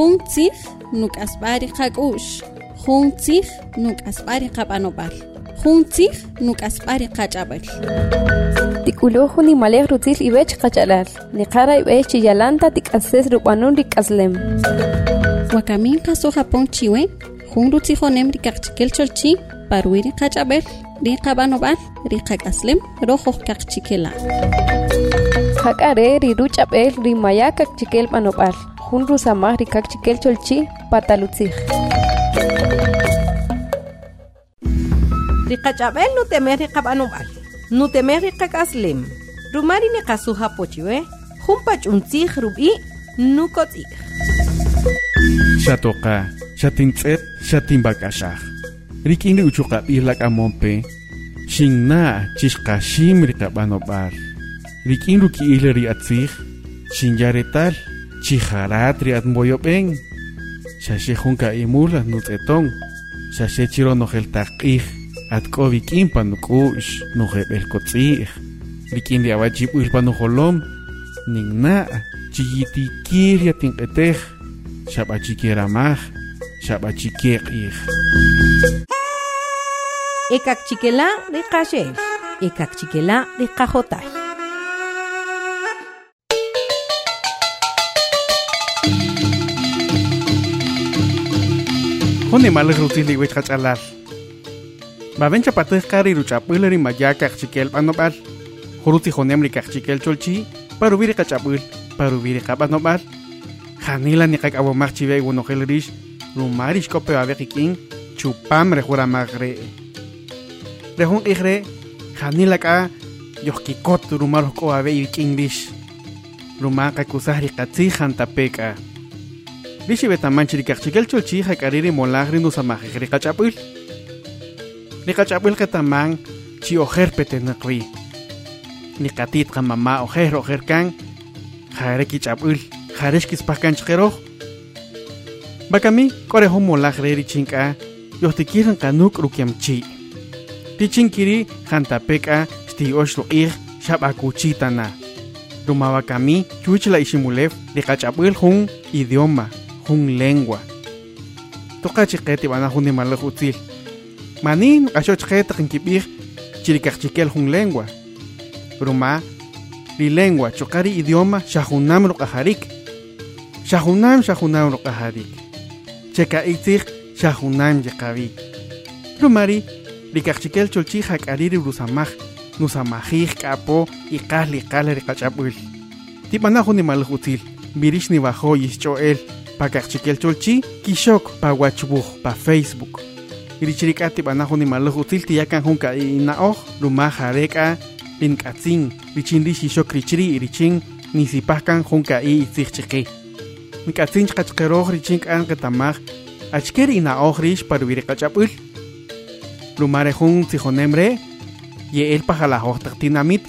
Juntzig nuk asbari qak'u'x. Juntzig nuk asbari qap'anob'al. Juntzig nuk asbari qach'ab'al. Tikuluhu ni malej rutzil ibech qach'alal. Ni qara ibech chiyalanta tik'ases rub'anun rik'aslem. Wakamin qaso Japón chiwe. Jun rutzijonem rikaqchikel cholchi parwi ri qach'ab'al ri qab'anob'al ri qak'aslem rojoq qaqchikela. Hak'are ri ruch'ab'el ri maya kakchikel b'anob'al. Jun rusamaj ri kakchikel cholchi patalutzij. Riqach'ab'el nutemej riqab'anub'al nutemej riqak'aslem rumari niqasuja pochiwe jun pach'untzij rub'i nukotz'ij Xatoqa, xatintz'et, xatinbak'axaj. Rik'in ri uchuqab'ij lak'amonpe, xinna' chixqaxim riqab'anob'al. Rik'in ruki'ij ri atzij, xinyaretal, chijarat ri atmoyob'en. Xaxe jun ka'imul atnutz'eton, xaxe chiro nojel taq'ij, atk'obi k'in pa nuk'u'x, nojeb'el kotz'ij. Rik'in ri awachib'il pa nujolom, ninna' chiyitikir yatinq'etej, xab'achikeramaj, xab'achikeq'ij. ekakchikela riqaxel ekakchikela riqajotal Hone malaj rutzij li wech qach'alal. Baben chapatij qari ruch'ap'il ri maya kaqchikel b'anob'al. Jurutzij honem ri kaqchikel cholchi, parubi ri qach'ap'il, parubi ri qab'anob'al. Janila ni qak'awamaj chive wunojel rix, rumari xkope babe qik'in, chupam re juramaj re. Re jun q'ij re, janila k'a yojkikot rumar hok'o babe ik'in rix. Rumá qakusaj ri qatzij jantapek'a. Lishi betamanchi rikachikal chulchi jacariri molagri nusamaji rikachapuil. Rikachapuil ketamang chi ojer petenakri. Nikatit kamama ojer ojer kan. Jare kichapuil. Jare kispahkan chikeroh. Bakami koreho molagri richinka. Yohtikiran kanuk rukiamchi. Tichinkiri jantapeka sti oshlo ig shabakuchitana. Rumaba kami chuchla ishimulef rikachapuil hun idioma. Jun lengua. Toka chiquete van a jun malaj utzil. Manin asho chiquete kinkibij chirikachchikel jun lengua. Bruma li lengua chokari idioma shahunam ruqaharik. Shahunam shahunam ruqaharik. Cheka itzig shahunam yekabik. Brumari rikachchikel cholchi hakariri brusamaj nusamajij kapo iqaj liqaj riqachapul. Tipana jun malaj utzil. Birish ni bajo yischoel pa kakchikel cholchi kishok pa Facebook. Irichirikati banajo ni maluj util tiyakan junka inaoj luma jareka in katzin richin ri shishok richiri irichin ni sipahkan junka i itzikchiki. Ni katzin chkachkeroj richin kan ketamaj achker inaoj rish parubiri kachapul. Lumare jun tijonemre ye el pajalajoj taktinamit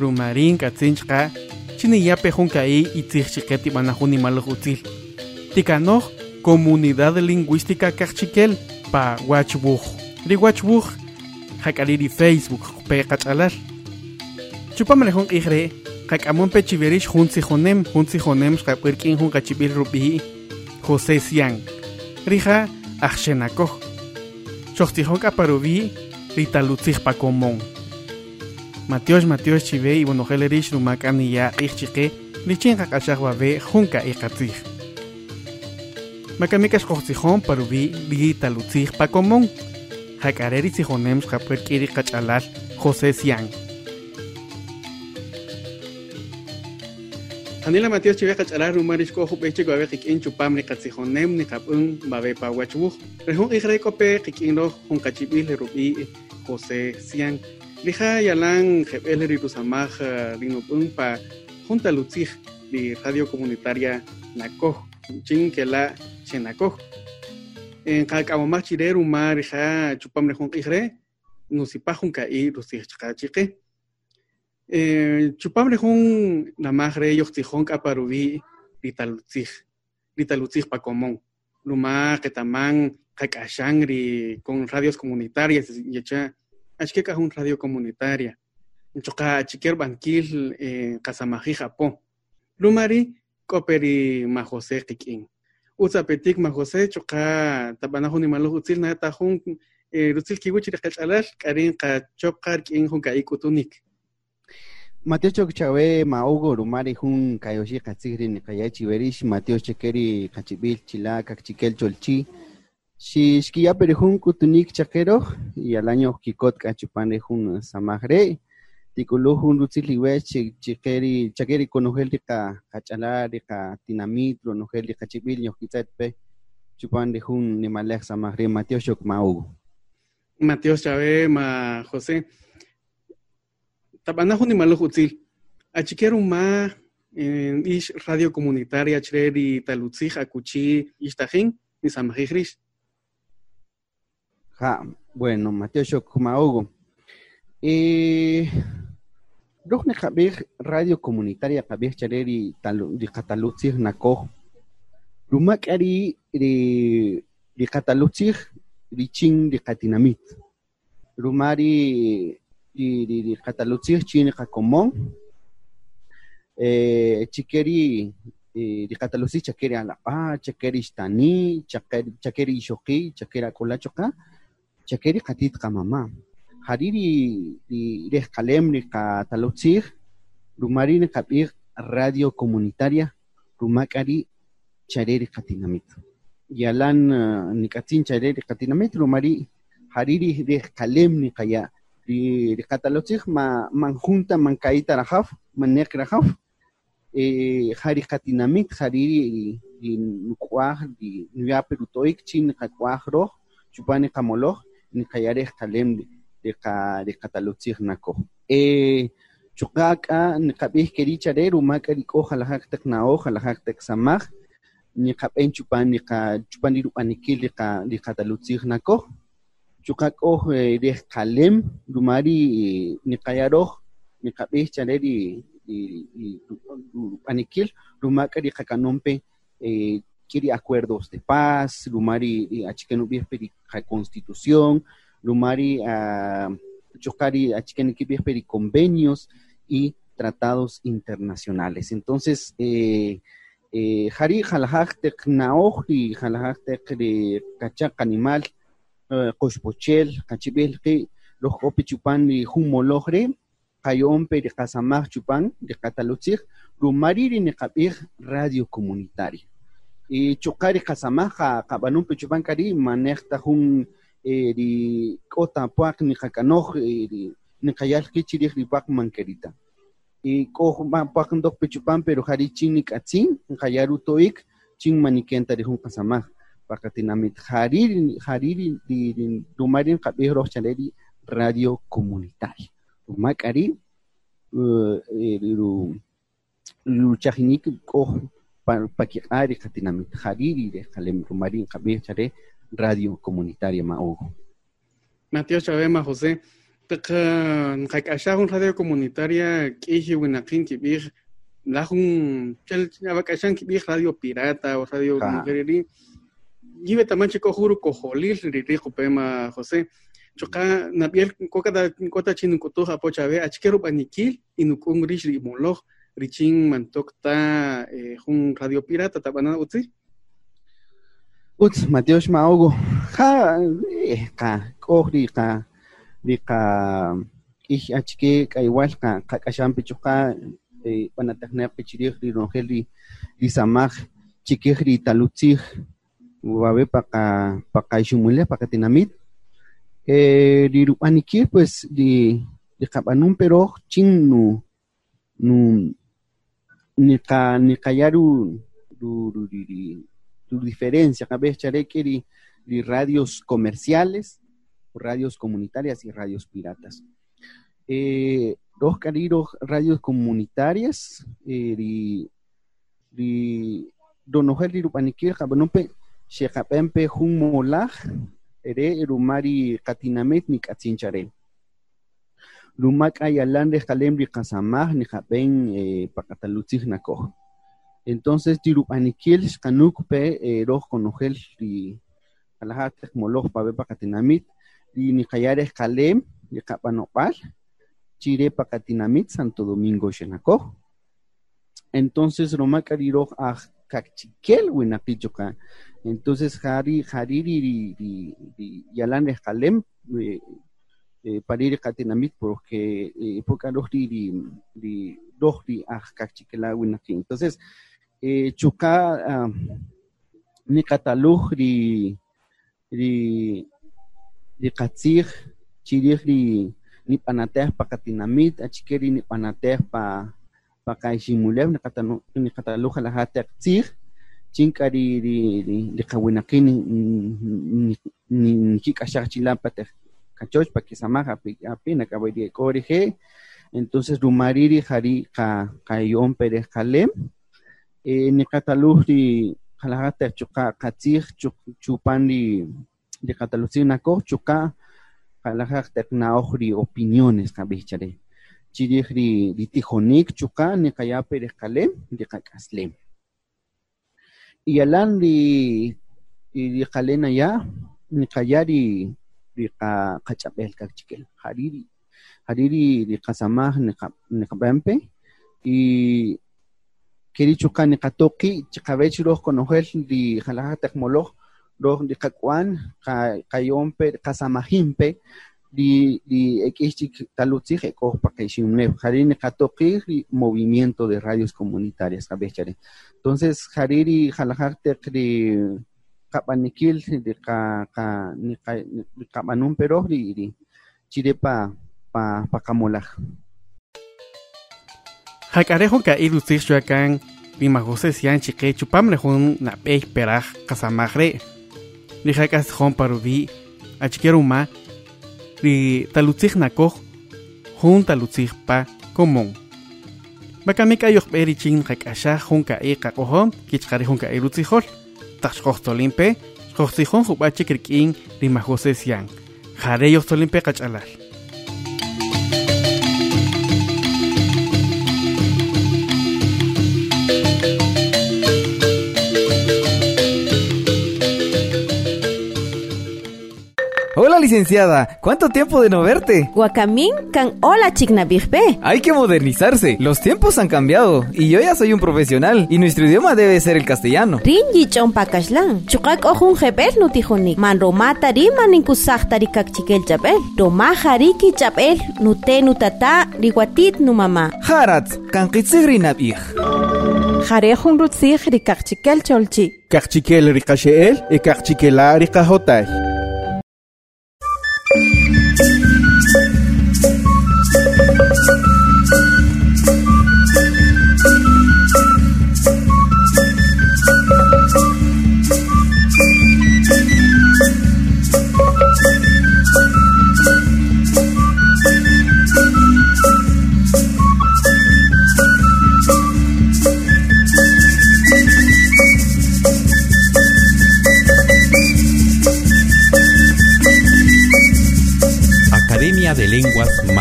rumarin katzin chka chini yape junka i itzikchiketi banajo ni maluj util. Tikanoj Comunidad Lingüística Cachiquel pa Wachbuj. Ri Wachbuj hakaliri Facebook pe kachalar. Chupamale jun igre hakamon pe chiverish jun sijonem jun sijonem skapirkin jun kachibil rubi José Sian. Rija achsenakoj. Chochtijón kaparubi rita lutzij pa komon. Mateos Mateos chive y bonojelerish rumakani ya ichike richin kakashaj babe junka ikatzij. Macamikas qoxtijón parubi li talutzij pa común. Hakareri sijonems japuer kiri kachalal José Sian. Anila Matías chive kachalar rumarish ko hup eche gabe kikin chupam ni katsijonem ni kapun babe pa wachuj. Rehun igre kope kikin ro hun kachibil rubi José Sian. Lija yalan jebel rirusamaj rinopun pa junta lutzij di radio comunitaria Nakoj. Chin que la chenako en kakawamach chire rumar ja chupam re jun igre no si pa jun kai ru si chka chike eh chupam re jun na magre yo tijón kaparubi ritalutzij ritalutzij pa común luma que taman kakashangri con radios comunitarias yecha achke ka jun radio comunitaria. Choka chiker banquil eh kasamaji japón. Lumari koperi ma José Kikin. usapetik ma José choqa tabanajo ni malo utzil na tajun rutzil kiwichi riqalch'alal k'arin qa choqar k'in jun ka'ikutunik Mateo Chokchawe Maugo Rumari Jun Kayoshi Katsiri Nikayachi Berish Mateo Chekeri Kachibil Chila Kachikel Cholchi Si Shkia Perejun Kutunik Chakero y al año Kikot Kachupane Jun Samagre Tikulu Jun Rutziliwe Chekeri Chakeri Konogel Rika Kachala Rika Tinamit Ronogel Rika Chibil Yokitzatpe Chupan de Jun Nimalek Samagre Mateo Chok Maugo Mateo Chave Ma José tabana ni malo hutzil. Achiquero ma en ish radio comunitaria chreri talutzij akuchi ishtajin ni samajijrish. Ja, bueno, Mateo Shokmaogo. Eh, Rohne Kabir radio comunitaria Kabir Chareri di Catalutzig Nako. Rumakari di di Catalutzig di Ching di Katinamit. Rumari di Catalutzig Chini Kakomon. Eh, Chikeri di Catalutzig Chakeri Alapa, Chakeri Stani, Chakeri Chakeri Shoki, Chakeri Akolachoka. Chakeri Katit Kamama. Hariri di Reh Kalem ni Catalutzig. Rumari ni Kabir radio comunitaria. Rumakari Chareri Katinamit. Yalan uh, Nikatin Chareri Katinamit. Rumari Hariri ni Kaya. di katalotsig ma manjunta mankaita rahaf manek rahaf eh hari katinamit hari di nukwah di nuya perutoik chin kakwah ro chupane kamoloh ni kayare kalem de ka de katalotsig nako eh chukaka ni kabih keri chare rumaka di ko halahak tek nao halahak tek samah ni kapen chupan ni ka chupan di rupanikil di ka di katalotsig nako chukako de kalem rumari ni kayaro ni kabeh chale di di panikil rumaka di kakanompe kiri acuerdos de paz rumari achikenu peri constitución rumari chukari achikenu peri convenios y tratados internacionales. Entonces eh, eh, Hari halahak tek naoj y halahak tek de kachak animal qoxpochel kachibel qi los opi chupan ni humologre kayon pe de kasamaj chupan de catalutzig rumariri ni kabir radio comunitaria. Y chukari kasamaj kabanun pe chupan kari manejta hun di kota puak ni kakanoj ni kayal kichiri ripak mankerita. Y ko puak ndok pe chupan pero hari chin ni katsin kayaru toik chin manikenta de hun kasamaj pakatinamit hariri hariri di, di dumarin kabeh roh chaleri radio comunitaria. Makari uh, lu lu chahinik ko pakikari katinamit hariri de kalem dumarin kabeh chare radio comunitaria maogo Mateo Chavema José kakashahun radio comunitaria kibir lahun chal abakashan kibir radio pirata o radio comunitaria jive tamanchi kohuru koholil riri pema José. Choka nabiel koka da kota chin kutu hapo chave achkeru banikil inukung rish richin mantok ta un radio pirata tabana utzi Uts Mateos Maogo ha ka kohri ka di ka ich achke ka igual ka ka kasham pichuka panatakna pichirih ri rongel ri ri samaj chikih ri talutzih wabe paka paka ishumule paka tinamit. Eh di rupaniki pues di di kabanun pero chin nu nu ni ka ni kayaru du du di tu diferencia cabe chare que di, di radios comerciales radios comunitarias y radios piratas eh cariros radios comunitarias eh di di donogel di rupaniki kabanun pe Shekapempe humolaj ere rumari katinamet ni katsinchare. Rumak ayalan de di kasamaj ni japen eh, pakatalutzig nako. Entonces tirupanikil kanuk pe eh, roh konogel di alahat moloj pabe pakatinamit di ni kayare kalem di kapanopal chire pakatinamit Santo Domingo shenako. Entonces rumak ariroj ah kakchikel winakichoka. Entonces, di, di, di, Yalan de Jalem, eh, eh, pariri katinamit, porque época dos di, di, di, di, winaki. Entonces, chuka, uh, ni cataluj di, di, di katzir, chirih di, ni panateh pa katinamit, achikeri ni panateh pa, pa kaishimulev, ni katanu- ni cataluj alahatek tzir, chinka di di di di kawinakin ni ni ni ni chika chilampa te kachoch pa kisamaja api api na kabay di korije entonces rumariri jari ka kayon pere kalem eh ni cataluj di kalahata chuka katzir chupan di di catalucina ko chuka kalahak teknaoj di opiniones kabichare chirih di di tijonik chuka ni kaya pere kalem di kakaslem y alan di di di kalena ya ni kayari di ka kachapel kachikel hariri hariri di kasamah ni ka ni kabampe y keri chuka ni katoki chikabech roh konojel di halaha tekmoloj roh di kakwan ka kayompe kasamahimpe di di ekichik talutzij ekoh pakeshimne hariri ni katoki di movimiento de radios comunitarias kabechare entonces, Hariri Jalajarte de Kapanikil de ka ka ka ni Kapanun pero di di chire pa pa pa kamolaj. Hakarejo ka idu sisho akan lima jose sian chike chupam lejun na pej peraj achkeruma li talutzig na koj hun talutzig pa komon. Makamika yoh beri chin hakasha hun ka e ka kohon kichkari hun ka irutzihol. Tax kohtolimpe kohtzihon hubache kirkin lima jose sian. Jare yoh tolimpe licenciada. ¿Cuánto tiempo de no verte? Guacamín can hola chignabigbe. Hay que modernizarse. Los tiempos han cambiado y yo ya soy un profesional y nuestro idioma debe ser el castellano. Rinji chompakashlan. Chukak ojun jebel nutijonik. Man romata riman inkusahtari kak chikel jabel. Roma hariki jabel nute nutata riwatit nu mama. Harat, kankitzigrinab ich. Jarejun rutzij rikakchikel cholchi. Kachchikel rikasheel e kachchikela rikahotay.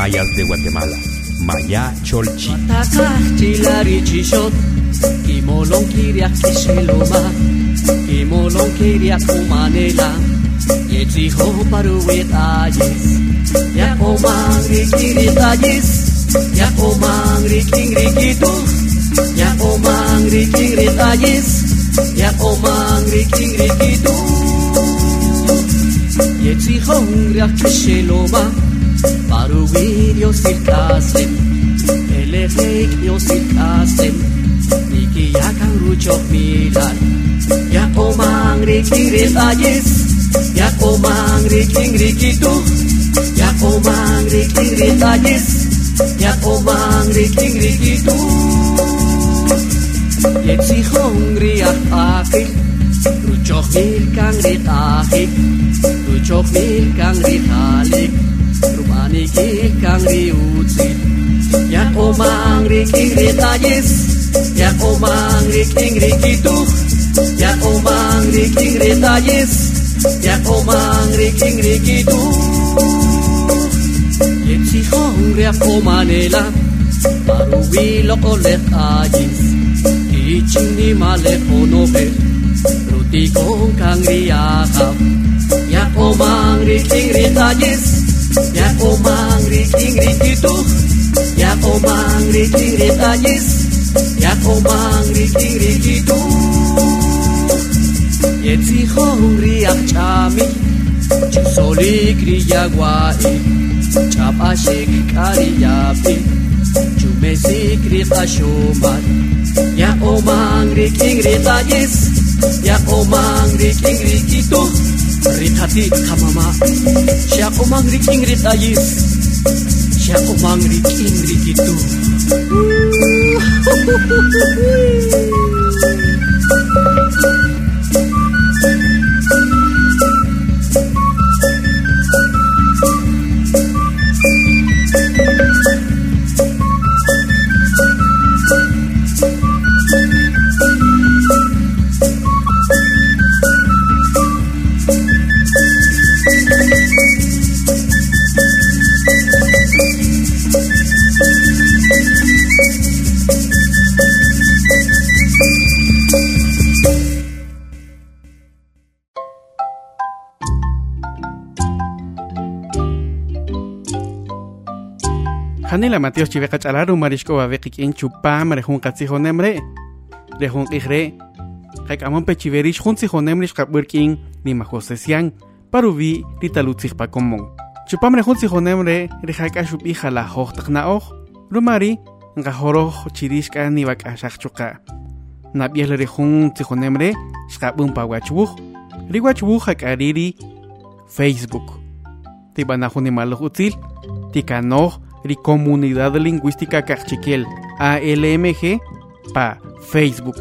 Mayas de Guatemala, Maya Cholchi. Takachilari chishot, kimolon Το στη χάση, ελεύθερη στη χάση. Νίκη για καρούτσο φίλα, για κομμάγρι κύριε Σάγκε, για κομμάγρι κύριε Κίτου, για κομμάγρι κύριε Σάγκε, για κομμάγρι κύριε το Έτσι χόγκρι αχάφι, του το καγκριτάχι, του τσοχμίλ καγκριτάλι. niki kang diuji Nya omang riking ritajis Nya omang riking rikitu Nya omang riking ritajis Nya omang riking rikitu Yepsi hong riap omanela Marubi loko let ajis Kiching ni male onobe Ruti kong kang riakap Nya omang riking ritajis Ya komang riting rikitu Ya komang riting ritanyis Ya komang riting rikitu Yetzi hongriak chami. Chusolik riyaguai Chapashik kariyapi Chumesik rikashumat Ya omang riting tajis. Ya omang riking riki tuh Rit hati kamama Sya omang riking rit ayis. Sya omang riking riki tuh Hanela Matios chiveqa ch'alaru marishko wabeqi k'in chupam rejun qatzijonemre rejun q'ijre qak'amon pechiverish jun tzijonemrish qab'ir k'in nima josesian parubi ritalutzij pakomon. Chupam rejun tzijonemre rijak'a xub'i jalajoj taq na'oj rumari nqajoroj chirish k'a nibak'axaj chuqa nab'yej rejun tzijonemre xqab'un pa wachwuj ri wachwuj jak'ari ri facebook. Tib'anaj jun nimaloj utzil tikanoj Comunidad Lingüística Cachiquel ALMG pa Facebook.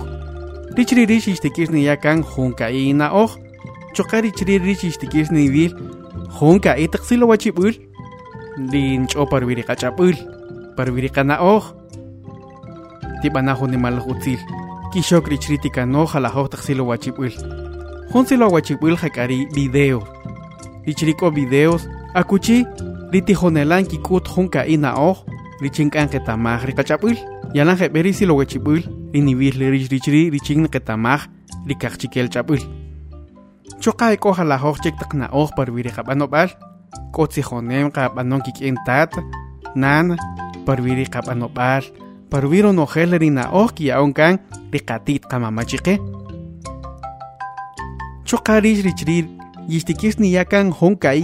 Richiri xixtikis ni yakan junka ina oj, chokari chiri xixtikis ni vil junka itaqsilo wachibul, lin cho parviri kachapul, parviri kana oj, tibanajo ni malajutzil, kishok richritika no jalajoj taqsilo wachibul. Junsilo wachibul jakari video. Richiriko videos, akuchi ritijonelan kikut junka ina oj richinkan ketamaj rikachapul yalan jeberi si lo wechipul rinibir le rich richri richin ketamaj rikachchikel chapul choka eko jala hoj chek takna oj par viri qabanobal kotzijonem qabanon kikien tat nan par viri qabanobal par viro nojel rina oj kiyaon kan rikatit qamamachike choka rich richri yistikis ni yakan junka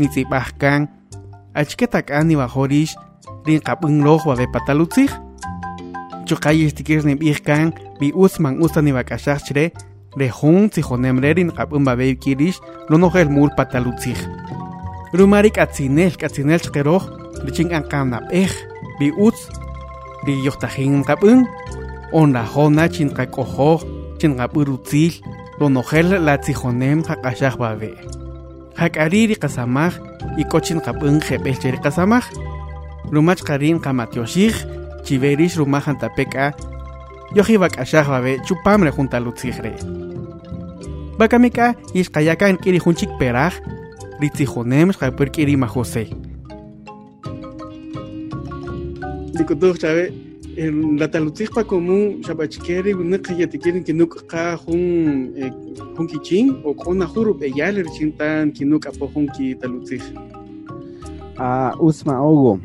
nitzipahkan achketak'an niwajorish rin qab'änloj wabe patalutzij. Chukay istikir nib'ijkan bi usman usta niwak'axaj chre re jun tzijonemre rin qab'än wabe kirish lonojel mul patalutzij. Rumari k'atzinel k'atzinel chqeroj richin anqan nab'ej bi utz ri yojtajin qab'än onrajona chin qak'ojoj chin qab'än utzil lonojel la tzijonem qaq'axaj wabe hak'ariri qasamaj ikochin qab'än jeb'ej cheri qasamaj. Rumach qarin qamatyoxij chiverix rumaj antapek'a yoji bak'axaj wabe chupam re juntalutzij re bakamik'a ixqayakan k'iri jun chik peraj ritzijonem xqapür k'iri majose. Dikutuj la talutzijpa común xabachkeri winika yatikirin kinuk qa jun jun kichin o q'una juru b'eyal richintan kinuk apo jun ki talutzij a usma ogo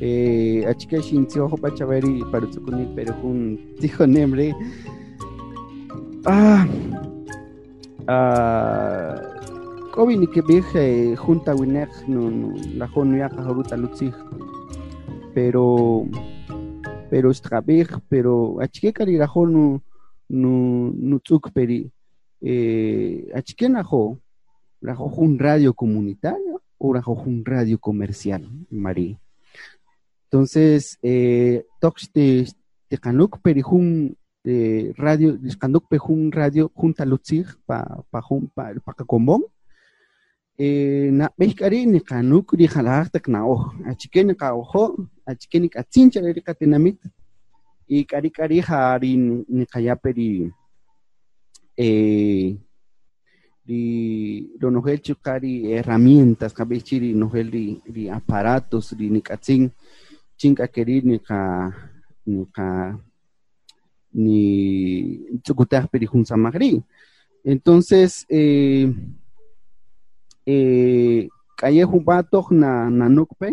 eh achike shinti ojo pachaveri parutsukunik pero jun tijo nemre ah ah kobi ni junta winek no la jonu ya kahoruta lutzij. Pero pero strabej pero achike kari la jonu nu nu tzuk peri eh achike na jo la jo un radio comunitario o la jo un radio comercial María. Entonces eh tox peri jun eh, radio kanuk pe jun radio junta lutzig pa pa jun pa pa kakombong eh na behkari ni kanuk ri khalar tak na oh achike ni ka ojo achike ni katsincha ri katinamit y kari kari hari ni kaya peri eh di lo nogel chukari herramientas kabechiri nogel di, di aparatos di ni katsin chinka querir ni ka ni chukutaj peri jun samagri entonces eh eh calle jubatok na na nukpe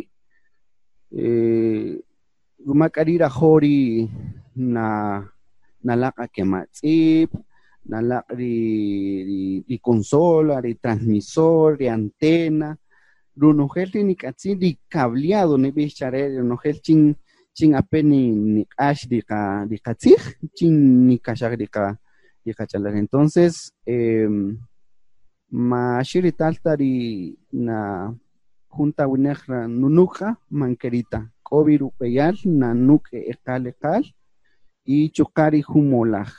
eh jori na na laka kematzip nalaq ri ri ri consola ri transmisor ri antena. Runojel ri nik'atzin ri cableado nib'ij chare runojel chin chin ape ni nik'ax ri qa ri qatzij chin ri qa ri qach'alaj entonces eh, ma xiri talta ri na junta winaj ra nunuqa mankerita k'obi rup'eyal nanuk' eqal eqal y chuqari humolaj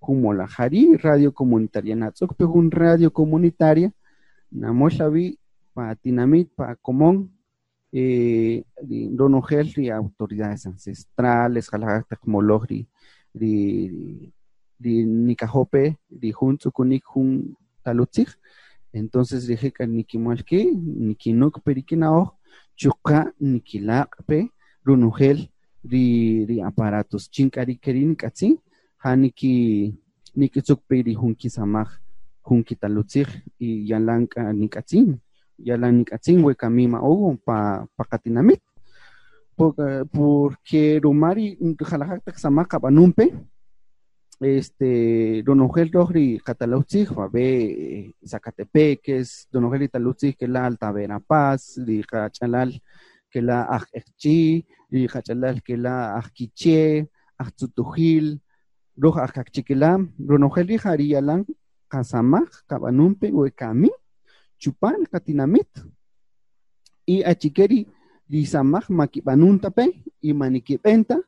humolaj jari radio comunitaria. Natz'ukpi jun radio comunitaria. Namoxawi pa tinamit pa común eh, ronojel ri autoridades ancestrales jalajak taqmoloj ri ri ri nikajope ri jun entonces rijika nikimualki nikinukpi rikina'oj chuqa nikilaq'pi runojel ri ri aparatos chink'ari keri nik'atzin ja niki nikitzukpi ri jun kisamaj jun kitalutzij y yalan k'a nik'atzin yalan nik'atzin wekami ma'ow pa pa qatinamit Por- porque rumari jalajak taq samaj qab'anumpi este ronojel roj ri qatalawtzij wabe eh, Zacatepeques ronojel ri talutzij kela Alta Verapaz ri qach'alal kela aj Eqchi ri qach'alal kela aj Quiché aj Tzutujil roj aj Kakchikilam ronojel ri jari yalan qasamaj qab'anumpi wekami chupan qatinamit y achikeri ri samaj makib'anuntape y manikib'enta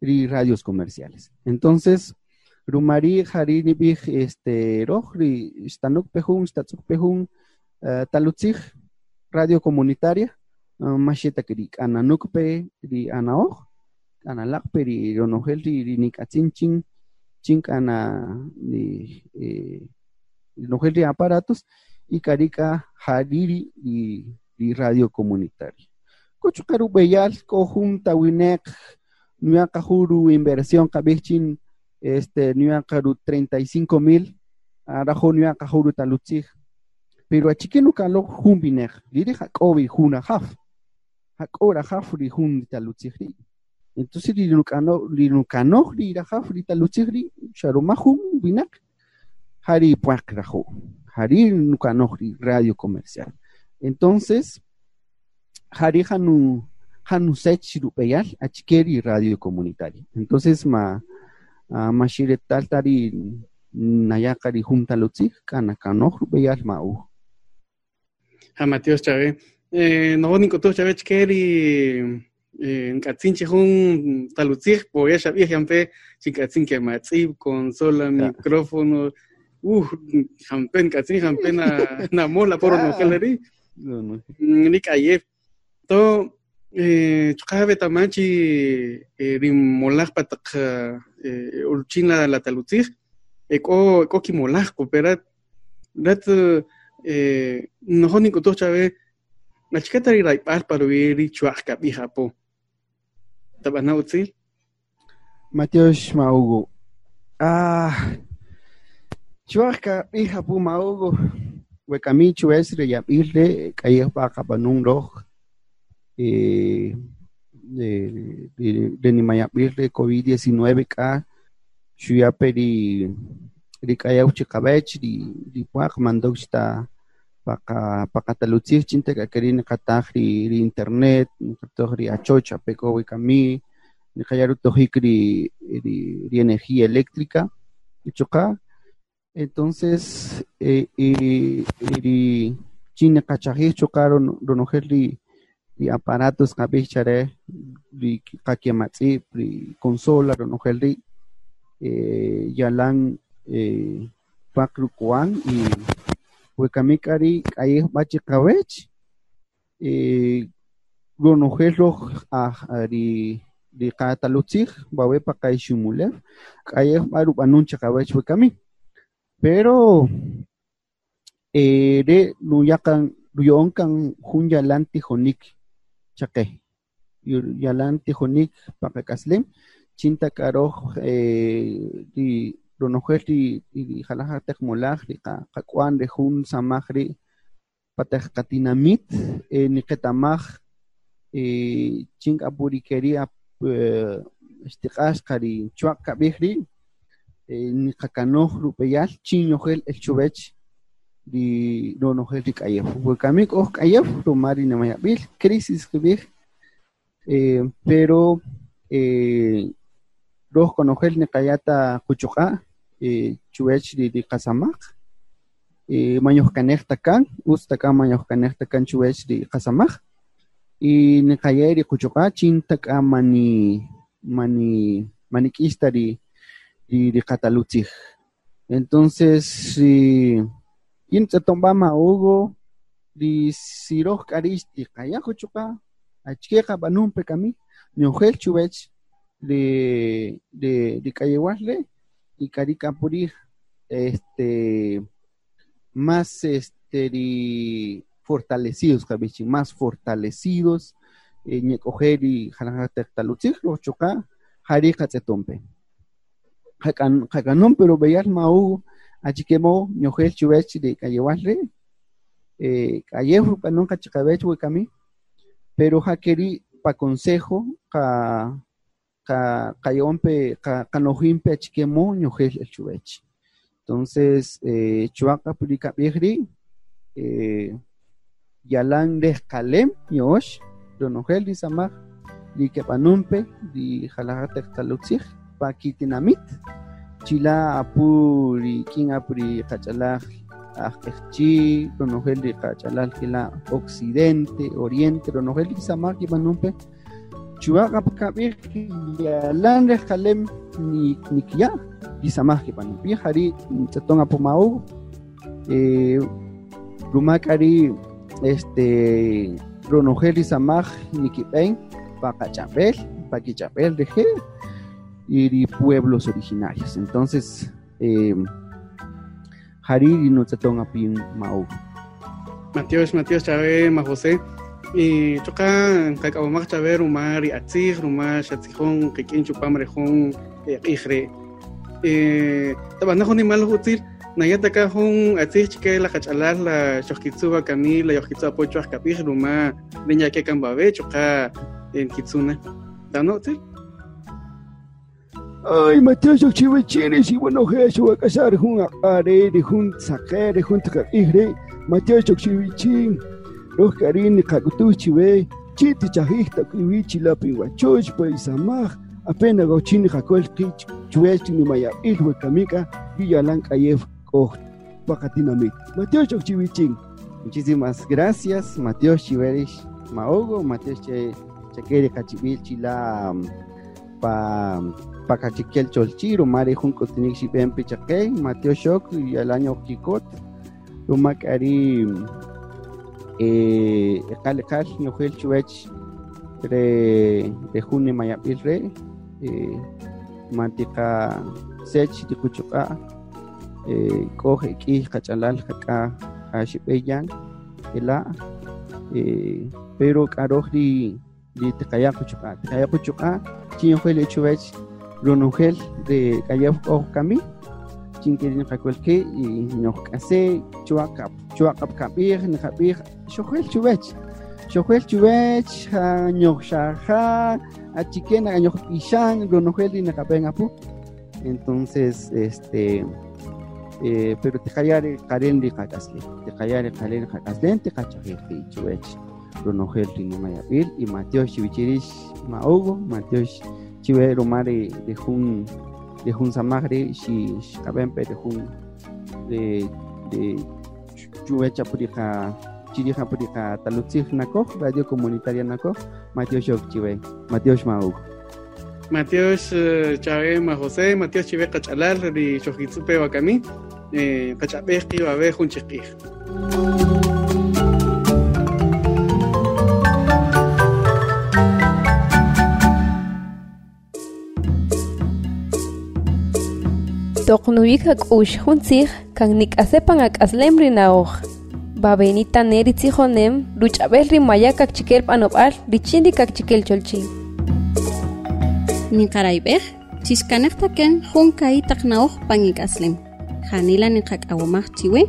ri radios comerciales. Entonces rumari jari nib'ij este roj ri xtanukpe jun xtatz'ukpe jun eh, talutzij radio comunitaria uh, maxeta ri k'ananukpe ri anaoj k'analaqpe ri ronojel ri ri nik'atzin chin chin k'ana ri eh, rinojel ri aparatos y karika jariri ri ri radio comunitaria. Kuchuqa rub'eyal k'o jun tawineq nuyaqa juru inversión qab'ij chin este nuyaqa ru 35 mil. Arajo nuyaqa juru talutzij pero achikenu kaloj jun binej riri jak'obi jun ajaf jak'ob rajaf ri jun talutzij ri. Entonces ri nuk'anoj ri nukanoj ri rajaf ri. Talutzij ri xarumaj jun binek jari puaq raju jari nukanoj ri radio comercial. Entonces jari janu janu sech rub'eyal achikeri radio comunitaria. Entonces ma uh, maxiretal tari nayaqa ri jun talutzij k'ana kanoj rub'eyal ma'uj Jamatios chave. Eh, no nik'utuj chave chkeri eh, nk'atzin chi jun talutzij poya xab'ij yanpe xink'atzin ke matz'ib consola micrófono uh jampe nk'atzin jampe na namola poro nojelari no, no. nik'ayej to eh, chqabe tamachi eh, rimolaj pa taq eh, ulchin la, la talutzij ek'o ek'o kimolaj cooperat rat eh, nojon nik'utuj chave nachikata ri rayp'al parwi ri chuaj kab'ij apo tab'ana utzil Mateos Maugo. Ah, chuaca, hija pu Maugo. Huecamicho es reyapirle, calle baja panun roj. Eh, de nimayapirle COVID-19 ka. Shuyaperi, ri kaya uchikabech, ri, ri puak mandok sta paka paka talutzih chinte ka kerin kataj ri, ri internet, katoj ri achocha peko huecami. ni kayarutojik ri, ri, ri energía eléctrica ichoka entonces eh, eh, ri chokaron ronojel ri ri aparatos kabichare ri kakiamatzi ri consola ronojel ri eh, yalan eh, pakrukuan y huekamikari kayeh bachi kawech eh, ronojel ah, ri di katalutzig bawe pa kay shumulev kaya maru anun chakawech kami pero eh de nuyakan ruyon kan hun yalan tijonik chake yalan tijonik pakakaslim chinta karo eh di ronojel di di halaja tekmolaj di kakwan de hun samajri patej katinamit eh niketamaj eh ching apurikeria ixtiq'axqa ri chuaq kab'ij ri eh, ni kakanoj rupeyal el chubech di ronojel di kayef huekamik oj kayef rumari nemayabil crisis kibij eh, pero eh, roj konojel ni kayata kuchuqa eh, chubech di di kasamak eh, mañoj kanej takan us takan mañoj kanej takan chubech di kasamak y ni kayeri kuchuqa chin mani mani manikista di di, di. Entonces, si yin tzotombama Hugo, di siroh karisti kaya kuchuka, achkeka banun pekami, nyojel chubech de de de kayewasle y karika puri este más este di fortalecidos kabichi más fortalecidos eh, ñecoger y jalajate talutzig lo choca jarika tzetompe. Hakan hakanon pero beyal mau achikemo ñojel chubech de kayewasle eh kayehu kanon kachikabech wekami pero hakeri pa consejo ka ka kayompe ka kanojimpe achikemo ñojel el chubech entonces eh chuaca pulika bihri eh yalan de kalem yosh donojel di samaj di kepanumpe di jalajate talutzig pa kitinamit chila apuri kin apuri kachalaj ajchi ronojel di kachalal kila occidente oriente ronojel di samaj kipanumpe chuaga kabir yalan de kalem ni nikia di samaj kipanumpe hari tatonga pumau eh rumakari este ronojel y samaj nikipen pacachapel paquichapel de G y pueblos originarios entonces eh, hariri no tatonga pin mau Mateos, Mateos Chávez, Ma José. Y choca, kakabamach Chávez, rumar y atzig, rumar shatzijón, kekin chupam rejón, ijre. Tabanajon ni malo util, nayata ka hon atzig chike la kachalal la shoskitsuba kami, la yoskitsuba pocho akapij, rumar niña que cambabe, choca en kitsuna. ¿Tano util? Ay, Mateo yo chive chile si bueno jesu a casar jun a are de jun sacar jun ta igre. Mateo yo chive chin los carin kakutu chive chiti chajista kiwichi la piwachoch pa isamaj apenas go chin jakol kich chuech ni maya ilwe kamika villalan kayef ko pakatinamik Mateo yo chive chin. Muchísimas gracias, Mateo Chiverish Maogo, Mateo Che Chequere Cachibil Chila um, pa pa Cachiquel Cholchiro, Mari Junco Tinik Shipen Pichaquey, Mateo Shok y el año Kikot, Rumakari eh Kalekal Ñojel Chuech de de Juni Mayapil Re, eh Mantika Sech Tikuchuka, eh Coge Ki Kachalal Haka Hashipeyan, Ela, eh pero Karoj di di Tekayakuchuka, Tekayakuchuka, Chiñojel Chuech, Ronogel de Kayaf Kami, Chinkirin Kakulke y Nokase, Chuakap, Chuakap Kapir, Nakapir, Shojel Chuech, Shojel Chuech, Nyokshaha, Achiken, Anyokishan, Ronogel y Nakapengapu. Entonces, este, eh, pero te callaré Karen de Kakasle, te callaré Karen Kakasle, te cacharé Chuech, Y Namayapil y Mateo Chivichirish Maogo, Mateo chive romare de jun de jun samagre si kabempe de jun de de chuve chapurika chirija purika talutzig nako radio comunitaria nako Mateo Shok chive Mateo Mau Mateos Chávez, Ma José, Mateos Chive Cachalal, de Chojitsupe Wakami, Cachapej, Kibabe, Junchiquij. Toqnuik hak'ush juntzij kan nik'asepan ak'aslem rinaoj. Babenita neri tzijonem ruch'abel rimaya kakchikel p'anob'al richin ri kakchikel cholchin. Niqarayb'ej chixkanejtaken jun kai taqnaoj pan ik'aslem. Janila niqak'awamaj chiwe,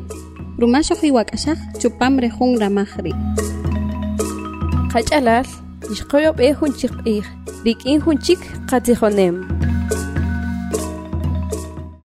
rumaxoj iwak'axaj chupam re jun ramaj ri. Qach'alal ixqoyob'ej junchik q'ij rik'in junchik qatzijonem.